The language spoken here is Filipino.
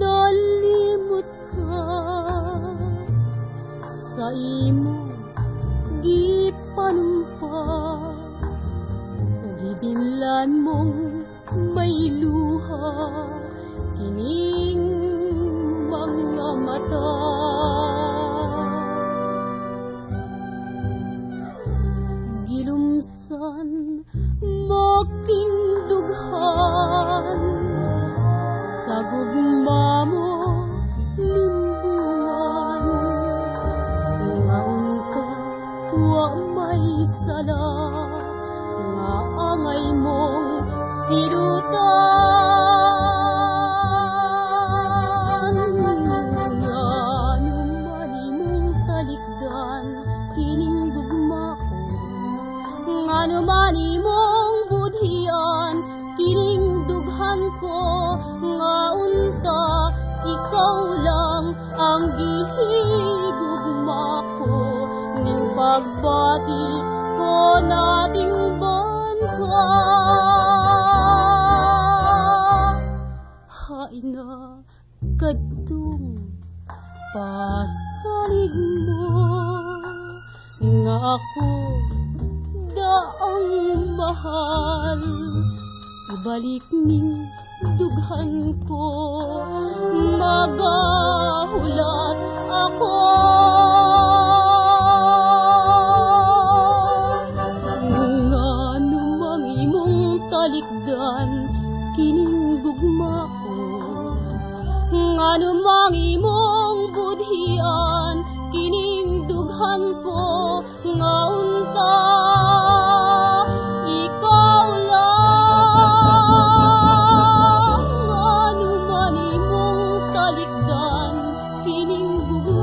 nalimot ka. Sa imo di panumpa nagibinlan mong may luha kini wa may sala nga angay mong sirutan nga numani mong talikdan kining gugma ko. Nga numani mong budhian kining dughan ko pagbati ko nating ka hain na kadtong pasalig mo. Nga ako daang mahal. Ibalik ning dughan ko magahulat kining gugmaon ngano mang imong budhian kining dughan ko. Nga unta ikaw lang imong talikdan kining gugmaon